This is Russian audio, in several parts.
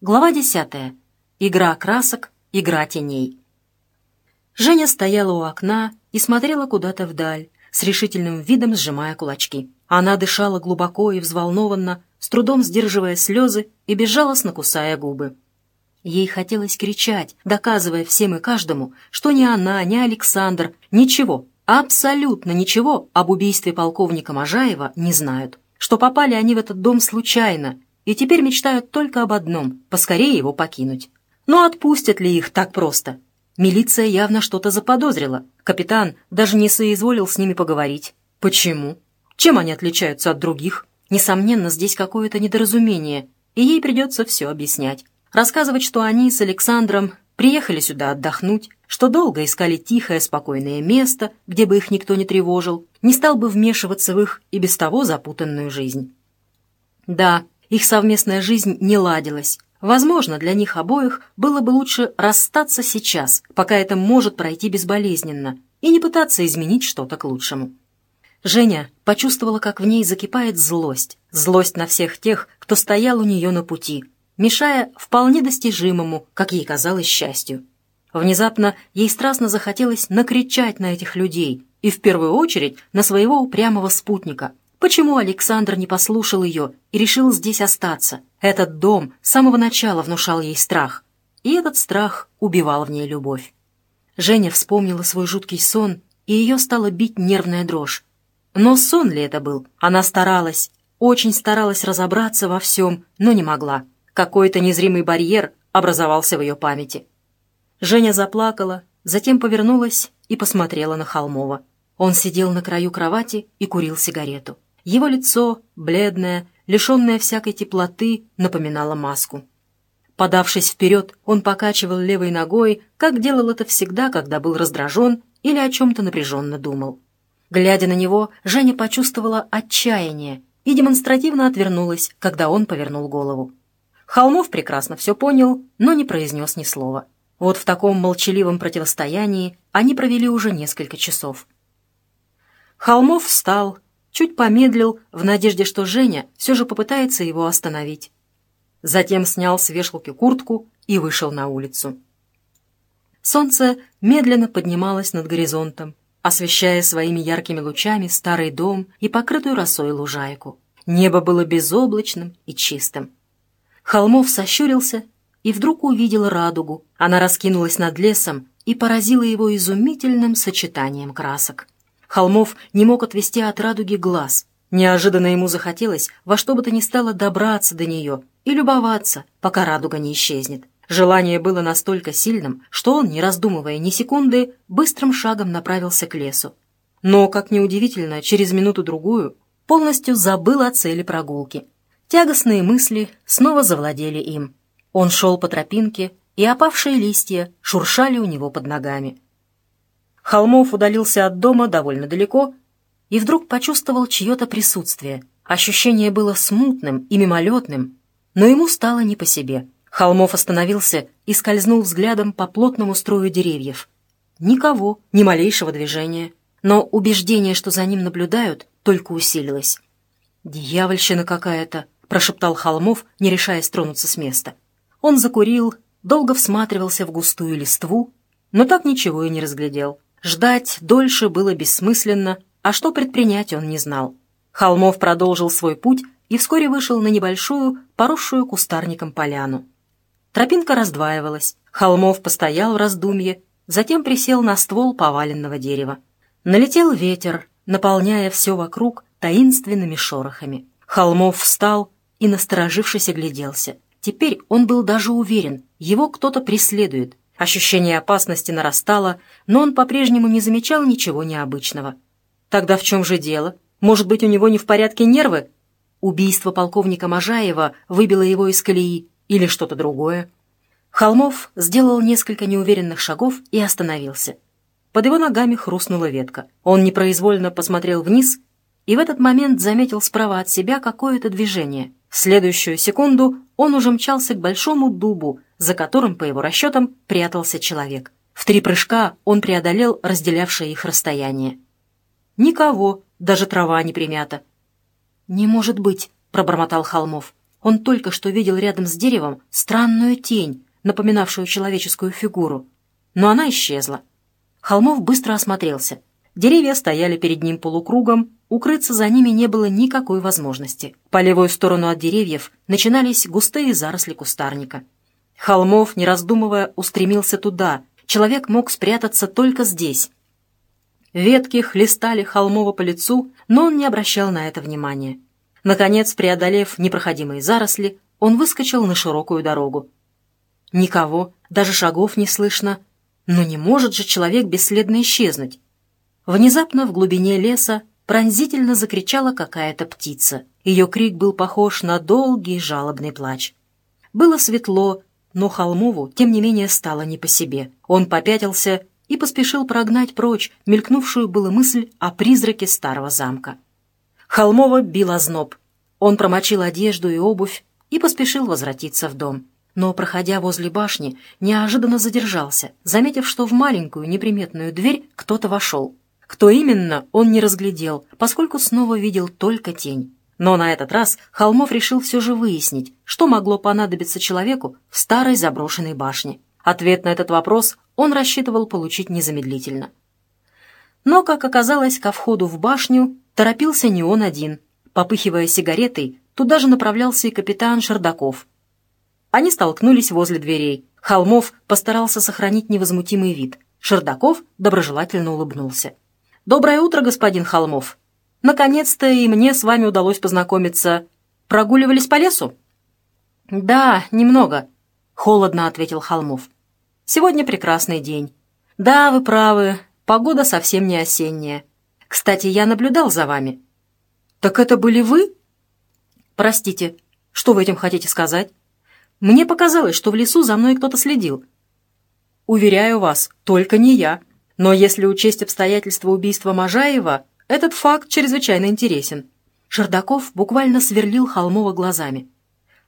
Глава десятая. Игра красок, игра теней. Женя стояла у окна и смотрела куда-то вдаль, с решительным видом сжимая кулачки. Она дышала глубоко и взволнованно, с трудом сдерживая слезы и безжалостно кусая губы. Ей хотелось кричать, доказывая всем и каждому, что ни она, ни Александр ничего, абсолютно ничего об убийстве полковника Можаева не знают, что попали они в этот дом случайно и теперь мечтают только об одном — поскорее его покинуть. Но отпустят ли их так просто? Милиция явно что-то заподозрила. Капитан даже не соизволил с ними поговорить. Почему? Чем они отличаются от других? Несомненно, здесь какое-то недоразумение, и ей придется все объяснять. Рассказывать, что они с Александром приехали сюда отдохнуть, что долго искали тихое, спокойное место, где бы их никто не тревожил, не стал бы вмешиваться в их и без того запутанную жизнь. Да, их совместная жизнь не ладилась. Возможно, для них обоих было бы лучше расстаться сейчас, пока это может пройти безболезненно, и не пытаться изменить что-то к лучшему. Женя почувствовала, как в ней закипает злость. Злость на всех тех, кто стоял у нее на пути, мешая вполне достижимому, как ей казалось, счастью. Внезапно ей страстно захотелось накричать на этих людей, и в первую очередь на своего упрямого спутника. Почему Александр не послушал ее и решил здесь остаться? Этот дом с самого начала внушал ей страх, и этот страх убивал в ней любовь. Женя вспомнила свой жуткий сон, и ее стала бить нервная дрожь. Но сон ли это был? Она старалась, очень старалась разобраться во всем, но не могла. Какой-то незримый барьер образовался в ее памяти. Женя заплакала, затем повернулась и посмотрела на Холмова. Он сидел на краю кровати и курил сигарету. Его лицо, бледное, лишенное всякой теплоты, напоминало маску. Подавшись вперед, он покачивал левой ногой, как делал это всегда, когда был раздражен или о чем-то напряженно думал. Глядя на него, Женя почувствовала отчаяние и демонстративно отвернулась, когда он повернул голову. Холмов прекрасно все понял, но не произнес ни слова. Вот в таком молчаливом противостоянии они провели уже несколько часов. Холмов встал, чуть помедлил в надежде, что Женя все же попытается его остановить. Затем снял с вешалки куртку и вышел на улицу. Солнце медленно поднималось над горизонтом, освещая своими яркими лучами старый дом и покрытую росой лужайку. Небо было безоблачным и чистым. Холмов сощурился и вдруг увидел радугу. Она раскинулась над лесом и поразила его изумительным сочетанием красок. Холмов не мог отвести от радуги глаз. Неожиданно ему захотелось во что бы то ни стало добраться до нее и любоваться, пока радуга не исчезнет. Желание было настолько сильным, что он, не раздумывая ни секунды, быстрым шагом направился к лесу. Но, как неудивительно, через минуту-другую полностью забыл о цели прогулки. Тягостные мысли снова завладели им. Он шел по тропинке, и опавшие листья шуршали у него под ногами. Холмов удалился от дома довольно далеко и вдруг почувствовал чье-то присутствие. Ощущение было смутным и мимолетным, но ему стало не по себе. Холмов остановился и скользнул взглядом по плотному строю деревьев. Никого, ни малейшего движения. Но убеждение, что за ним наблюдают, только усилилось. «Дьявольщина какая-то!» — прошептал Холмов, не решаясь тронуться с места. Он закурил, долго всматривался в густую листву, но так ничего и не разглядел. Ждать дольше было бессмысленно, а что предпринять он не знал. Холмов продолжил свой путь и вскоре вышел на небольшую, поросшую кустарником поляну. Тропинка раздваивалась. Холмов постоял в раздумье, затем присел на ствол поваленного дерева. Налетел ветер, наполняя все вокруг таинственными шорохами. Холмов встал и, насторожившись, огляделся. Теперь он был даже уверен, его кто-то преследует. Ощущение опасности нарастало, но он по-прежнему не замечал ничего необычного. Тогда в чем же дело? Может быть, у него не в порядке нервы? Убийство полковника Можаева выбило его из колеи или что-то другое? Холмов сделал несколько неуверенных шагов и остановился. Под его ногами хрустнула ветка. Он непроизвольно посмотрел вниз и в этот момент заметил справа от себя какое-то движение. В следующую секунду он уже мчался к большому дубу, за которым, по его расчетам, прятался человек. В три прыжка он преодолел разделявшее их расстояние. Никого, даже трава не примята. «Не может быть», — пробормотал Холмов. Он только что видел рядом с деревом странную тень, напоминавшую человеческую фигуру. Но она исчезла. Холмов быстро осмотрелся. Деревья стояли перед ним полукругом, укрыться за ними не было никакой возможности. По левую сторону от деревьев начинались густые заросли кустарника. Холмов, не раздумывая, устремился туда. Человек мог спрятаться только здесь. Ветки хлестали Холмова по лицу, но он не обращал на это внимания. Наконец, преодолев непроходимые заросли, он выскочил на широкую дорогу. Никого, даже шагов не слышно. Но не может же человек бесследно исчезнуть. Внезапно в глубине леса пронзительно закричала какая-то птица. Ее крик был похож на долгий жалобный плач. Было светло, но Холмову, тем не менее, стало не по себе. Он попятился и поспешил прогнать прочь мелькнувшую было мысль о призраке старого замка. Холмова бил озноб. Он промочил одежду и обувь и поспешил возвратиться в дом. Но, проходя возле башни, неожиданно задержался, заметив, что в маленькую неприметную дверь кто-то вошел. Кто именно, он не разглядел, поскольку снова видел только тень. Но на этот раз Холмов решил все же выяснить, что могло понадобиться человеку в старой заброшенной башне. Ответ на этот вопрос он рассчитывал получить незамедлительно. Но, как оказалось, ко входу в башню торопился не он один. Попыхивая сигаретой, туда же направлялся и капитан Шардаков. Они столкнулись возле дверей. Холмов постарался сохранить невозмутимый вид. Шардаков доброжелательно улыбнулся. «Доброе утро, господин Холмов. Наконец-то и мне с вами удалось познакомиться. Прогуливались по лесу?» «Да, немного», — холодно ответил Холмов. «Сегодня прекрасный день. Да, вы правы, погода совсем не осенняя. Кстати, я наблюдал за вами». «Так это были вы?» «Простите, что вы этим хотите сказать?» «Мне показалось, что в лесу за мной кто-то следил». «Уверяю вас, только не я». Но если учесть обстоятельства убийства Можаева, этот факт чрезвычайно интересен. Шардаков буквально сверлил Холмова глазами.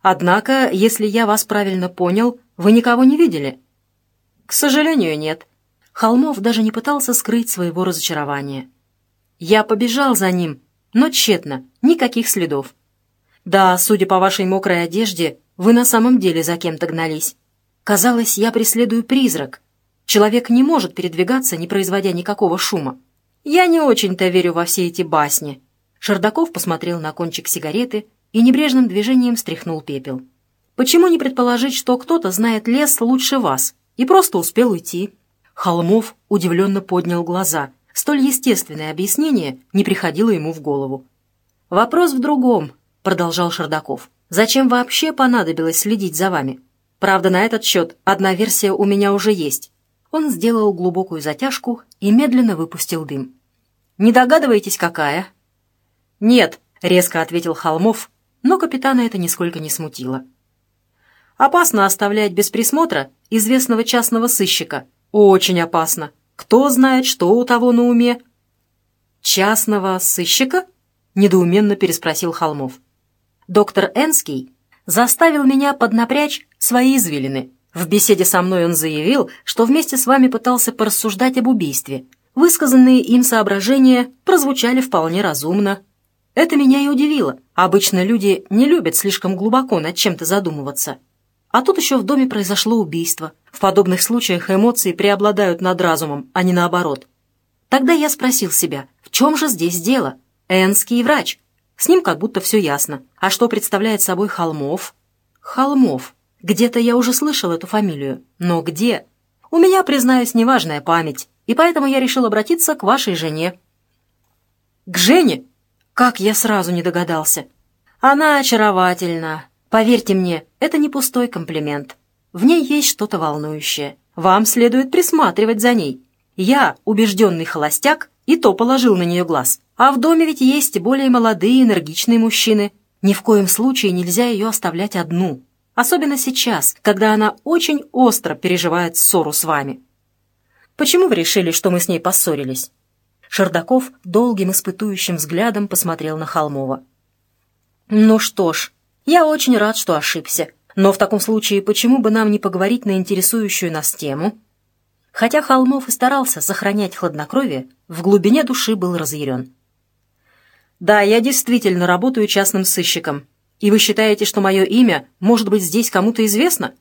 «Однако, если я вас правильно понял, вы никого не видели?» «К сожалению, нет». Холмов даже не пытался скрыть своего разочарования. «Я побежал за ним, но тщетно, никаких следов. Да, судя по вашей мокрой одежде, вы на самом деле за кем-то гнались. Казалось, я преследую призрак, Человек не может передвигаться, не производя никакого шума. Я не очень-то верю во все эти басни. Шардаков посмотрел на кончик сигареты и небрежным движением стряхнул пепел. Почему не предположить, что кто-то знает лес лучше вас и просто успел уйти? Холмов удивленно поднял глаза. Столь естественное объяснение не приходило ему в голову. «Вопрос в другом», — продолжал Шардаков. «Зачем вообще понадобилось следить за вами? Правда, на этот счет одна версия у меня уже есть. Он сделал глубокую затяжку и медленно выпустил дым. «Не догадываетесь, какая?» «Нет», — резко ответил Холмов, но капитана это нисколько не смутило. «Опасно оставлять без присмотра известного частного сыщика. Очень опасно. Кто знает, что у того на уме?» «Частного сыщика?» — недоуменно переспросил Холмов. «Доктор Энский заставил меня поднапрячь свои извилины. В беседе со мной он заявил, что вместе с вами пытался порассуждать об убийстве. Высказанные им соображения прозвучали вполне разумно. Это меня и удивило. Обычно люди не любят слишком глубоко над чем-то задумываться. А тут еще в доме произошло убийство. В подобных случаях эмоции преобладают над разумом, а не наоборот. Тогда я спросил себя, в чем же здесь дело? Энский врач. С ним как будто все ясно. А что представляет собой Холмов? Холмов. Где-то я уже слышал эту фамилию, но где? У меня, признаюсь, неважная память, и поэтому я решил обратиться к вашей жене». «К Жене? Как я сразу не догадался!» «Она очаровательна. Поверьте мне, это не пустой комплимент. В ней есть что-то волнующее. Вам следует присматривать за ней. Я, убежденный холостяк, и то положил на нее глаз. А в доме ведь есть более молодые, энергичные мужчины. Ни в коем случае нельзя ее оставлять одну. Особенно сейчас, когда она очень остро переживает ссору с вами. Почему вы решили, что мы с ней поссорились?» Шардаков долгим испытующим взглядом посмотрел на Холмова. «Ну что ж, я очень рад, что ошибся. Но в таком случае почему бы нам не поговорить на интересующую нас тему?» Хотя Холмов и старался сохранять хладнокровие, в глубине души был разъярен. «Да, я действительно работаю частным сыщиком. И вы считаете, что мое имя может быть здесь кому-то известно?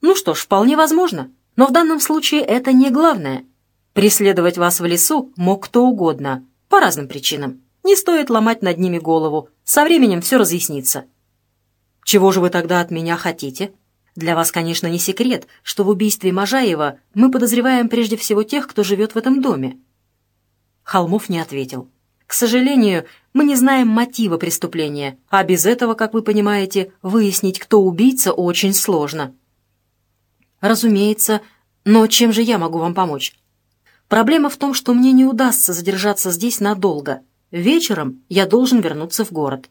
Ну что ж, вполне возможно. Но в данном случае это не главное. Преследовать вас в лесу мог кто угодно, по разным причинам. Не стоит ломать над ними голову. Со временем все разъяснится. Чего же вы тогда от меня хотите? Для вас, конечно, не секрет, что в убийстве Можаева мы подозреваем прежде всего тех, кто живет в этом доме. Холмов не ответил. К сожалению, мы не знаем мотива преступления, а без этого, как вы понимаете, выяснить, кто убийца, очень сложно. Разумеется, но чем же я могу вам помочь? Проблема в том, что мне не удастся задержаться здесь надолго. Вечером я должен вернуться в город.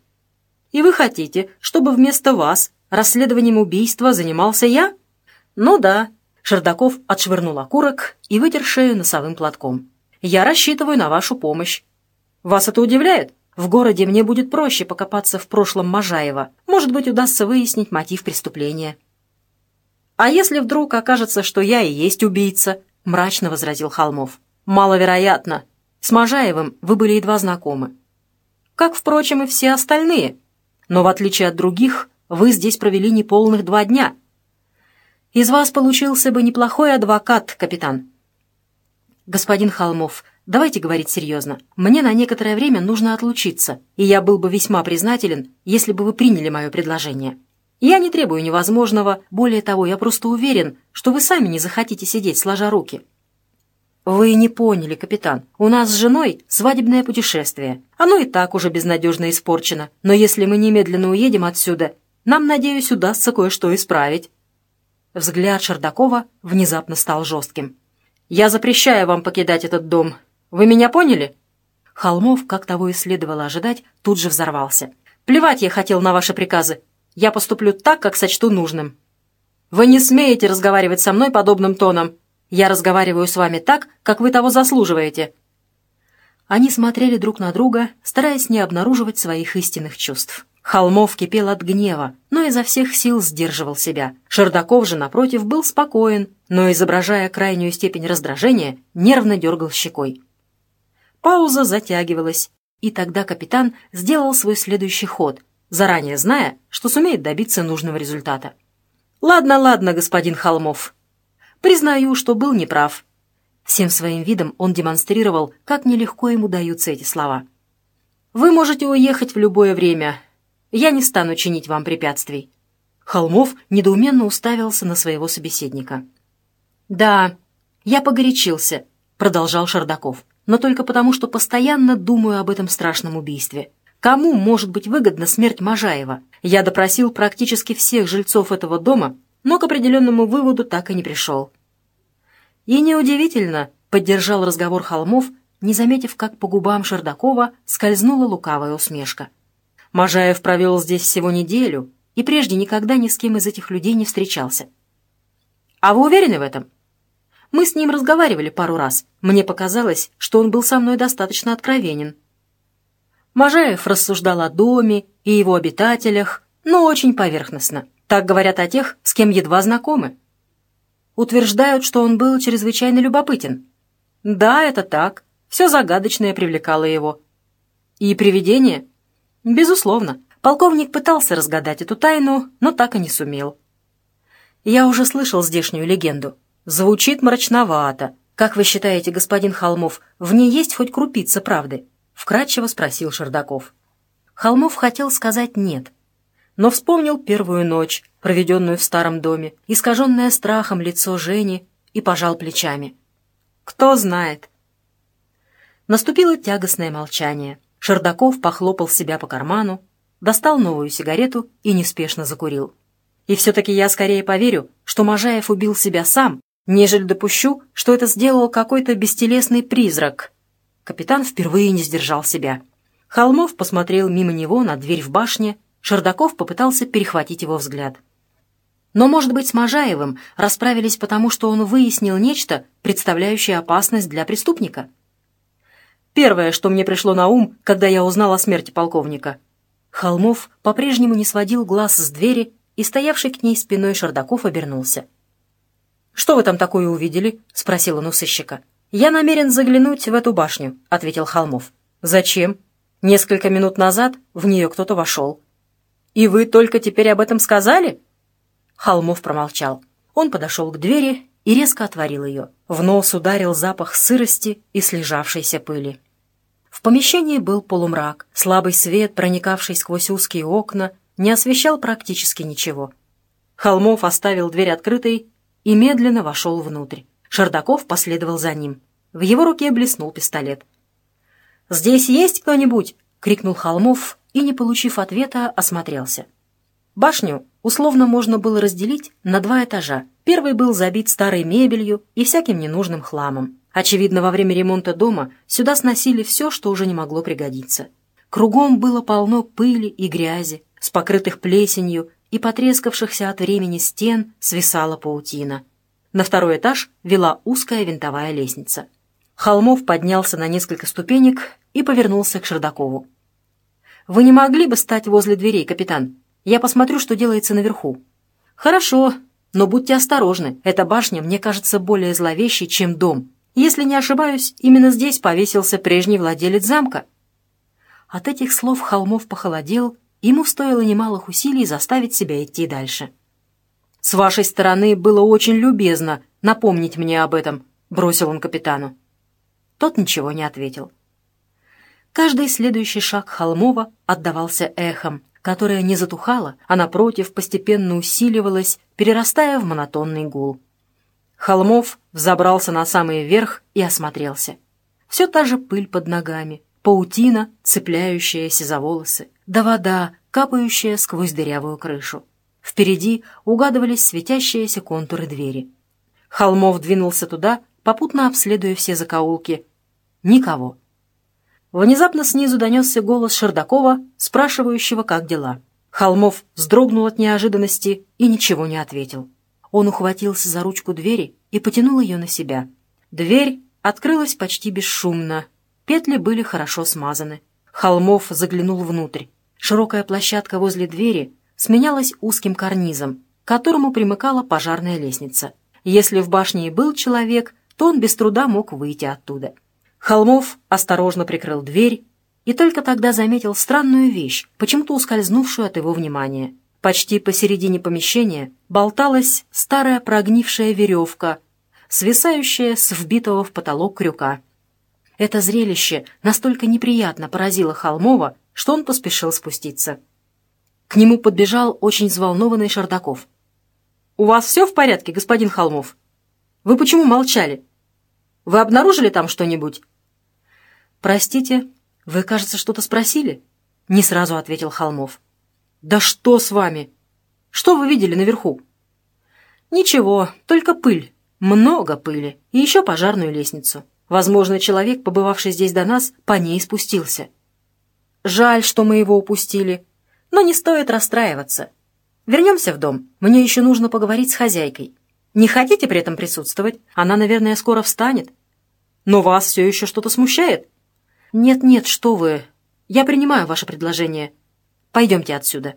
И вы хотите, чтобы вместо вас расследованием убийства занимался я? Ну да. Шердаков отшвырнул окурок и вытер шею носовым платком. Я рассчитываю на вашу помощь. Вас это удивляет? В городе мне будет проще покопаться в прошлом Можаева. Может быть, удастся выяснить мотив преступления. «А если вдруг окажется, что я и есть убийца?» — мрачно возразил Холмов. «Маловероятно. С Можаевым вы были едва знакомы. Как, впрочем, и все остальные. Но, в отличие от других, вы здесь провели неполных два дня. Из вас получился бы неплохой адвокат, капитан». «Господин Холмов, давайте говорить серьезно. Мне на некоторое время нужно отлучиться, и я был бы весьма признателен, если бы вы приняли мое предложение». Я не требую невозможного, более того, я просто уверен, что вы сами не захотите сидеть сложа руки. Вы не поняли, капитан. У нас с женой свадебное путешествие. Оно и так уже безнадежно испорчено. Но если мы немедленно уедем отсюда, нам, надеюсь, удастся кое-что исправить. Взгляд Шардакова внезапно стал жестким. «Я запрещаю вам покидать этот дом. Вы меня поняли?» Холмов, как того и следовало ожидать, тут же взорвался. «Плевать я хотел на ваши приказы. Я поступлю так, как сочту нужным. Вы не смеете разговаривать со мной подобным тоном. Я разговариваю с вами так, как вы того заслуживаете». Они смотрели друг на друга, стараясь не обнаруживать своих истинных чувств. Холмов кипел от гнева, но изо всех сил сдерживал себя. Шердаков же, напротив, был спокоен, но, изображая крайнюю степень раздражения, нервно дергал щекой. Пауза затягивалась, и тогда капитан сделал свой следующий ход — заранее зная, что сумеет добиться нужного результата. «Ладно, ладно, господин Холмов. Признаю, что был неправ». Всем своим видом он демонстрировал, как нелегко ему даются эти слова. «Вы можете уехать в любое время. Я не стану чинить вам препятствий». Холмов недоуменно уставился на своего собеседника. «Да, я погорячился», — продолжал Шардаков, «но только потому, что постоянно думаю об этом страшном убийстве. Кому может быть выгодна смерть Можаева? Я допросил практически всех жильцов этого дома, но к определенному выводу так и не пришел. И неудивительно, поддержал разговор Холмов, не заметив, как по губам Шердакова скользнула лукавая усмешка. Можаев провел здесь всего неделю и прежде никогда ни с кем из этих людей не встречался. «А вы уверены в этом?» Мы с ним разговаривали пару раз. Мне показалось, что он был со мной достаточно откровенен. Можаев рассуждал о доме и его обитателях, но очень поверхностно. Так говорят о тех, с кем едва знакомы. Утверждают, что он был чрезвычайно любопытен. Да, это так. Все загадочное привлекало его. И привидение? Безусловно. Полковник пытался разгадать эту тайну, но так и не сумел. Я уже слышал здешнюю легенду. Звучит мрачновато. Как вы считаете, господин Холмов, в ней есть хоть крупица правды? — вкратчиво спросил Шердаков. Холмов хотел сказать «нет», но вспомнил первую ночь, проведенную в старом доме, искаженное страхом лицо Жени, и пожал плечами. «Кто знает?» Наступило тягостное молчание. Шердаков похлопал себя по карману, достал новую сигарету и неспешно закурил. «И все-таки я скорее поверю, что Можаев убил себя сам, нежели допущу, что это сделал какой-то бестелесный призрак, Капитан впервые не сдержал себя. Холмов посмотрел мимо него на дверь в башне, Шердаков попытался перехватить его взгляд. Но, может быть, с Можаевым расправились потому, что он выяснил нечто, представляющее опасность для преступника? Первое, что мне пришло на ум, когда я узнал о смерти полковника. Холмов по-прежнему не сводил глаз с двери, и стоявший к ней спиной Шердаков обернулся. «Что вы там такое увидели?» — спросил он у сыщика. «Я намерен заглянуть в эту башню», — ответил Холмов. «Зачем?» «Несколько минут назад в нее кто-то вошел». «И вы только теперь об этом сказали?» Холмов промолчал. Он подошел к двери и резко отворил ее. В нос ударил запах сырости и слежавшейся пыли. В помещении был полумрак. Слабый свет, проникавший сквозь узкие окна, не освещал практически ничего. Холмов оставил дверь открытой и медленно вошел внутрь. Шардаков последовал за ним. В его руке блеснул пистолет. «Здесь есть кто-нибудь?» — крикнул Холмов и, не получив ответа, осмотрелся. Башню условно можно было разделить на два этажа. Первый был забит старой мебелью и всяким ненужным хламом. Очевидно, во время ремонта дома сюда сносили все, что уже не могло пригодиться. Кругом было полно пыли и грязи, с покрытых плесенью и потрескавшихся от времени стен свисала паутина. На второй этаж вела узкая винтовая лестница. Холмов поднялся на несколько ступенек и повернулся к Шердакову. «Вы не могли бы стать возле дверей, капитан? Я посмотрю, что делается наверху». «Хорошо, но будьте осторожны. Эта башня мне кажется более зловещей, чем дом. Если не ошибаюсь, именно здесь повесился прежний владелец замка». От этих слов Холмов похолодел, ему стоило немалых усилий заставить себя идти дальше. «С вашей стороны было очень любезно напомнить мне об этом», — бросил он капитану. Тот ничего не ответил. Каждый следующий шаг Холмова отдавался эхом, которое не затухало, а, напротив, постепенно усиливалось, перерастая в монотонный гул. Холмов взобрался на самый верх и осмотрелся. Все та же пыль под ногами, паутина, цепляющаяся за волосы, да вода, капающая сквозь дырявую крышу. Впереди угадывались светящиеся контуры двери. Холмов двинулся туда, попутно обследуя все закоулки. Никого. Внезапно снизу донесся голос Шердакова, спрашивающего, как дела. Холмов вздрогнул от неожиданности и ничего не ответил. Он ухватился за ручку двери и потянул ее на себя. Дверь открылась почти бесшумно. Петли были хорошо смазаны. Холмов заглянул внутрь. Широкая площадка возле двери сменялась узким карнизом, к которому примыкала пожарная лестница. Если в башне и был человек, то он без труда мог выйти оттуда. Холмов осторожно прикрыл дверь и только тогда заметил странную вещь, почему-то ускользнувшую от его внимания. Почти посередине помещения болталась старая прогнившая веревка, свисающая с вбитого в потолок крюка. Это зрелище настолько неприятно поразило Холмова, что он поспешил спуститься. К нему подбежал очень взволнованный Шардаков. «У вас все в порядке, господин Холмов? Вы почему молчали? Вы обнаружили там что-нибудь?» «Простите, вы, кажется, что-то спросили?» — не сразу ответил Холмов. «Да что с вами? Что вы видели наверху?» «Ничего, только пыль. Много пыли. И еще пожарную лестницу. Возможно, человек, побывавший здесь до нас, по ней спустился. Жаль, что мы его упустили. Но не стоит расстраиваться. Вернемся в дом. Мне еще нужно поговорить с хозяйкой. Не хотите при этом присутствовать? Она, наверное, скоро встанет. Но вас все еще что-то смущает?» «Нет-нет, что вы. Я принимаю ваше предложение. Пойдемте отсюда».